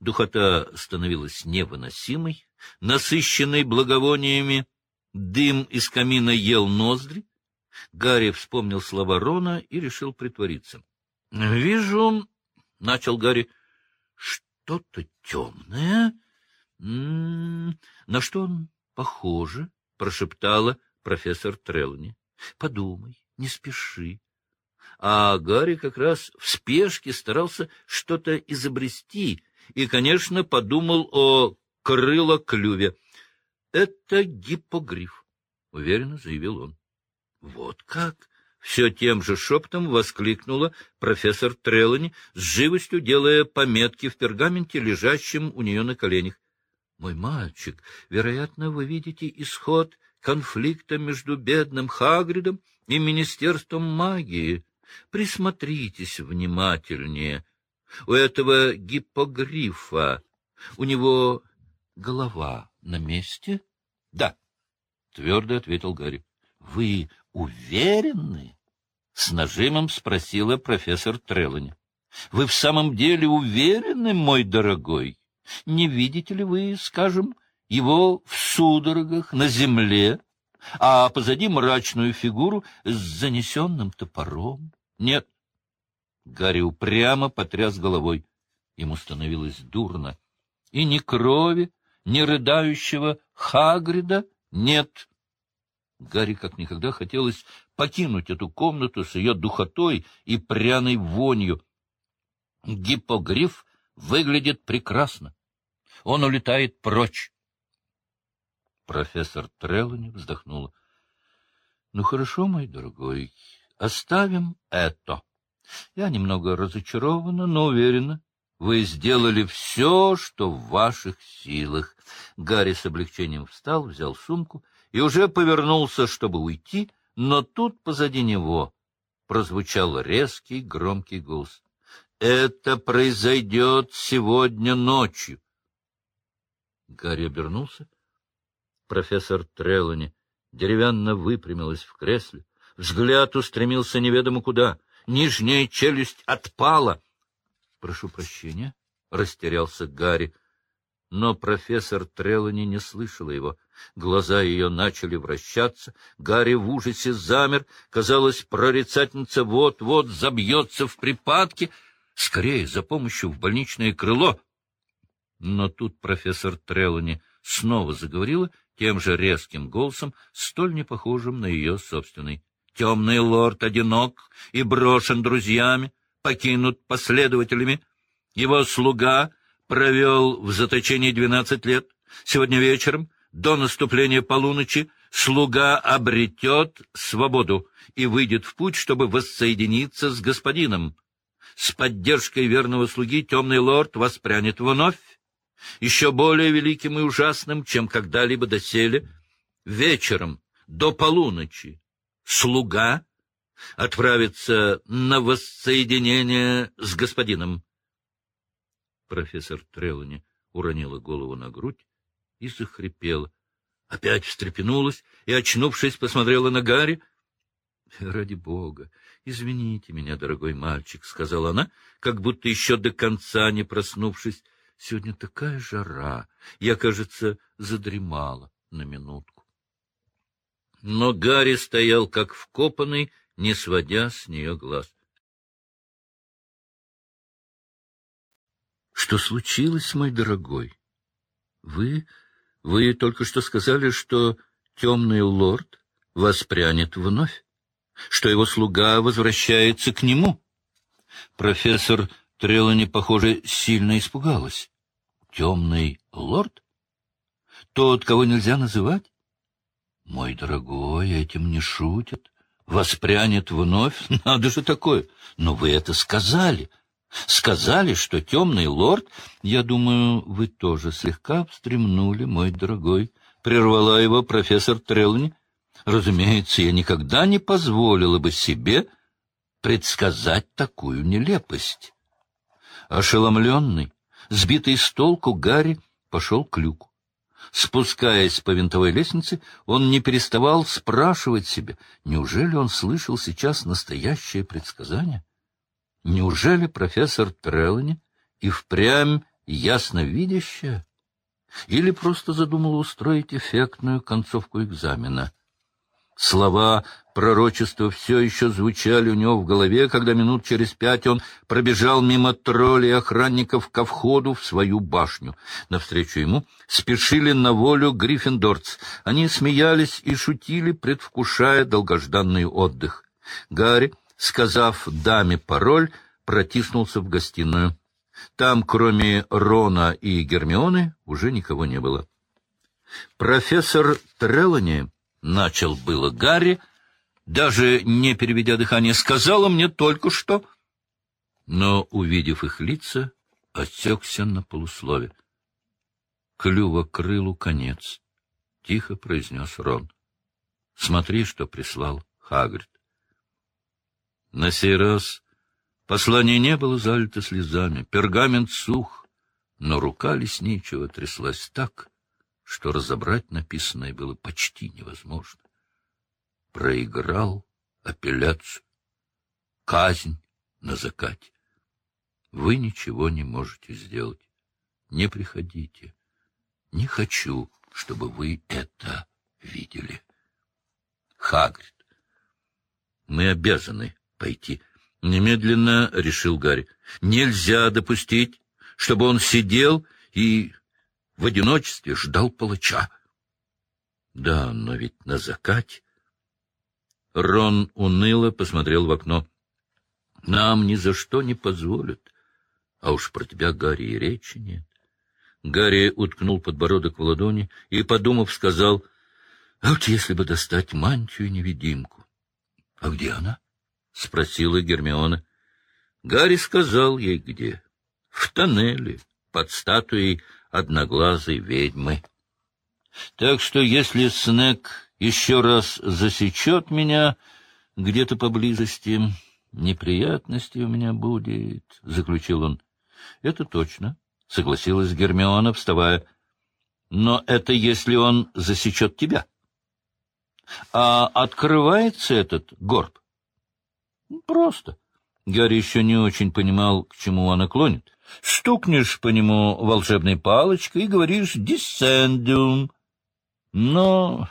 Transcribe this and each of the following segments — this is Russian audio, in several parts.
Духота становилась невыносимой, насыщенной благовониями, дым из камина ел ноздри. Гарри вспомнил слова Рона и решил притвориться. — Вижу, — начал Гарри, — что-то темное. М-м, — На что он похоже? — прошептала профессор Трелани. — Подумай, не спеши. А Гарри как раз в спешке старался что-то изобрести и, конечно, подумал о крылоклюве. — Это гиппогриф, — уверенно заявил он. — Вот как! — все тем же шепотом воскликнула профессор Трелани, с живостью делая пометки в пергаменте, лежащем у нее на коленях. — Мой мальчик, вероятно, вы видите исход конфликта между бедным Хагридом и Министерством магии. Присмотритесь внимательнее. У этого гиппогрифа, у него голова на месте? — Да, — твердо ответил Гарри. — Вы уверены? — с нажимом спросила профессор Трелани. — Вы в самом деле уверены, мой дорогой? Не видите ли вы, скажем, его в судорогах на земле, а позади мрачную фигуру с занесенным топором? Нет. Гарри упрямо потряс головой. Ему становилось дурно. И ни крови, ни рыдающего Хагрида нет. Гарри как никогда хотелось покинуть эту комнату с ее духотой и пряной вонью. Гиппогриф выглядит прекрасно. Он улетает прочь. Профессор Треллани вздохнула. — Ну, хорошо, мой дорогой, оставим это. Я немного разочарована, но уверена, вы сделали все, что в ваших силах. Гарри с облегчением встал, взял сумку и уже повернулся, чтобы уйти, но тут позади него прозвучал резкий громкий голос. — Это произойдет сегодня ночью. Гарри обернулся. Профессор Трелани деревянно выпрямилась в кресле. Взгляд устремился неведомо куда. Нижняя челюсть отпала. — Прошу прощения, — растерялся Гарри. Но профессор Трелани не слышала его. Глаза ее начали вращаться. Гарри в ужасе замер. Казалось, прорицательница вот-вот забьется в припадке. Скорее, за помощью в больничное крыло. Но тут профессор Трелани снова заговорила тем же резким голосом, столь непохожим на ее собственный. Темный лорд одинок и брошен друзьями, покинут последователями. Его слуга провел в заточении двенадцать лет. Сегодня вечером, до наступления полуночи, слуга обретет свободу и выйдет в путь, чтобы воссоединиться с господином. С поддержкой верного слуги темный лорд воспрянет вновь, еще более великим и ужасным, чем когда-либо доселе, вечером до полуночи слуга отправится на воссоединение с господином. Профессор Трелани уронила голову на грудь и захрипела. Опять встрепенулась и, очнувшись, посмотрела на Гарри. — Ради бога, извините меня, дорогой мальчик, — сказала она, как будто еще до конца не проснувшись. — Сегодня такая жара. Я, кажется, задремала на минутку. Но Гарри стоял как вкопанный, не сводя с нее глаз. — Что случилось, мой дорогой? Вы... вы только что сказали, что темный лорд воспрянет вновь, что его слуга возвращается к нему. Профессор Трелани, похоже, сильно испугалась. Темный лорд? Тот, кого нельзя называть? Мой дорогой, этим не шутят. Воспрянет вновь? Надо же такое! Но вы это сказали. Сказали, что темный лорд... Я думаю, вы тоже слегка встремнули, мой дорогой. Прервала его профессор Трелни. Разумеется, я никогда не позволила бы себе предсказать такую нелепость. Ошеломленный, сбитый с толку, Гарри пошел к люку. Спускаясь по винтовой лестнице, он не переставал спрашивать себя, неужели он слышал сейчас настоящее предсказание? Неужели профессор Треллани и впрямь ясновидящая? Или просто задумала устроить эффектную концовку экзамена? Слова пророчества все еще звучали у него в голове, когда минут через пять он пробежал мимо троллей охранников ко входу в свою башню. Навстречу ему спешили на волю гриффиндорц. Они смеялись и шутили, предвкушая долгожданный отдых. Гарри, сказав даме пароль, протиснулся в гостиную. Там, кроме Рона и Гермионы, уже никого не было. Профессор Треллани — начал было Гарри, даже не переведя дыхание, сказала мне только что, но, увидев их лица, отсекся на полуслове. Клюва крылу конец, — тихо произнес Рон. — Смотри, что прислал Хагрид. На сей раз послание не было залито слезами, пергамент сух, но рука лесничего тряслась так, что разобрать написанное было почти невозможно. Проиграл апелляцию. Казнь на закате. Вы ничего не можете сделать. Не приходите. Не хочу, чтобы вы это видели. Хагрид. Мы обязаны пойти. Немедленно решил Гарри. Нельзя допустить, чтобы он сидел и в одиночестве ждал палача. Да, но ведь на закате. Рон уныло посмотрел в окно. Нам ни за что не позволят. А уж про тебя, Гарри, и речи нет. Гарри уткнул подбородок в ладони и, подумав, сказал, — А вот если бы достать мантию-невидимку. — А где она? — спросила Гермиона. Гарри сказал ей, где. — В тоннеле, под статуей одноглазой ведьмы. Так что если Снег еще раз засечет меня где-то поблизости, неприятностей у меня будет, — заключил он. — Это точно, — согласилась Гермиона, вставая. — Но это если он засечет тебя. А открывается этот горб? — Просто. Гарри еще не очень понимал, к чему она клонит. Стукнешь по нему волшебной палочкой и говоришь «Диссендиум». Но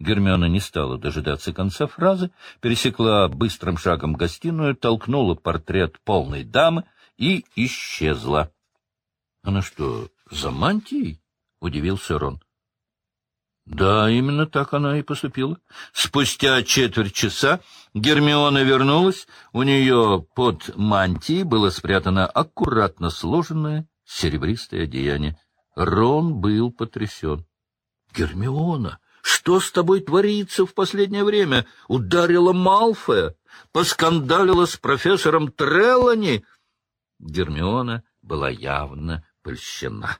Гермиона не стала дожидаться конца фразы, пересекла быстрым шагом гостиную, толкнула портрет полной дамы и исчезла. — Она что, за мантией? — удивился Рон. Да, именно так она и поступила. Спустя четверть часа Гермиона вернулась, у нее под мантией было спрятано аккуратно сложенное серебристое одеяние. Рон был потрясен. — Гермиона, что с тобой творится в последнее время? Ударила Малфоя? Поскандалила с профессором Треллани? Гермиона была явно польщена.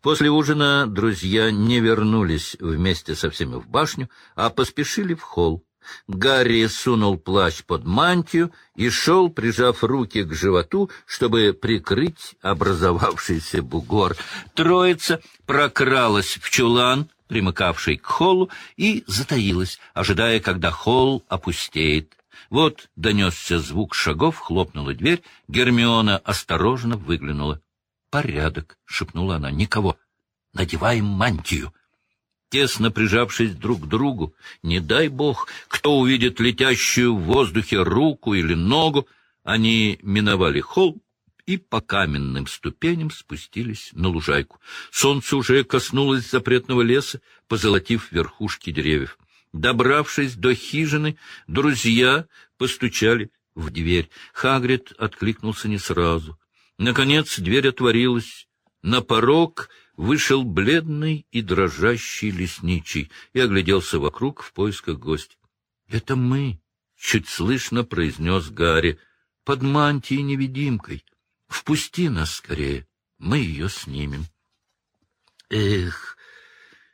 После ужина друзья не вернулись вместе со всеми в башню, а поспешили в холл. Гарри сунул плащ под мантию и шел, прижав руки к животу, чтобы прикрыть образовавшийся бугор. Троица прокралась в чулан, примыкавший к холлу, и затаилась, ожидая, когда холл опустеет. Вот донесся звук шагов, хлопнула дверь, Гермиона осторожно выглянула. «Порядок», — шепнула она, — «никого. Надеваем мантию». Тесно прижавшись друг к другу, не дай бог, кто увидит летящую в воздухе руку или ногу, они миновали холл и по каменным ступеням спустились на лужайку. Солнце уже коснулось запретного леса, позолотив верхушки деревьев. Добравшись до хижины, друзья постучали в дверь. Хагрид откликнулся не сразу. Наконец дверь отворилась. На порог вышел бледный и дрожащий лесничий и огляделся вокруг в поисках гостя. — Это мы, — чуть слышно произнес Гарри, — под мантией невидимкой. Впусти нас скорее, мы ее снимем. — Эх,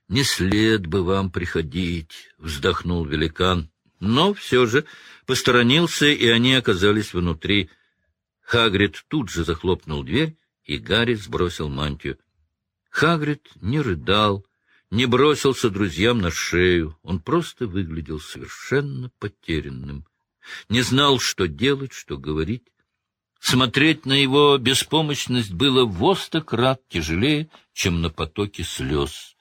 не след бы вам приходить, — вздохнул великан, но все же посторонился, и они оказались внутри. Хагрид тут же захлопнул дверь, и Гарри сбросил мантию. Хагрид не рыдал, не бросился друзьям на шею. Он просто выглядел совершенно потерянным. Не знал, что делать, что говорить. Смотреть на его беспомощность было в крат тяжелее, чем на потоки слез.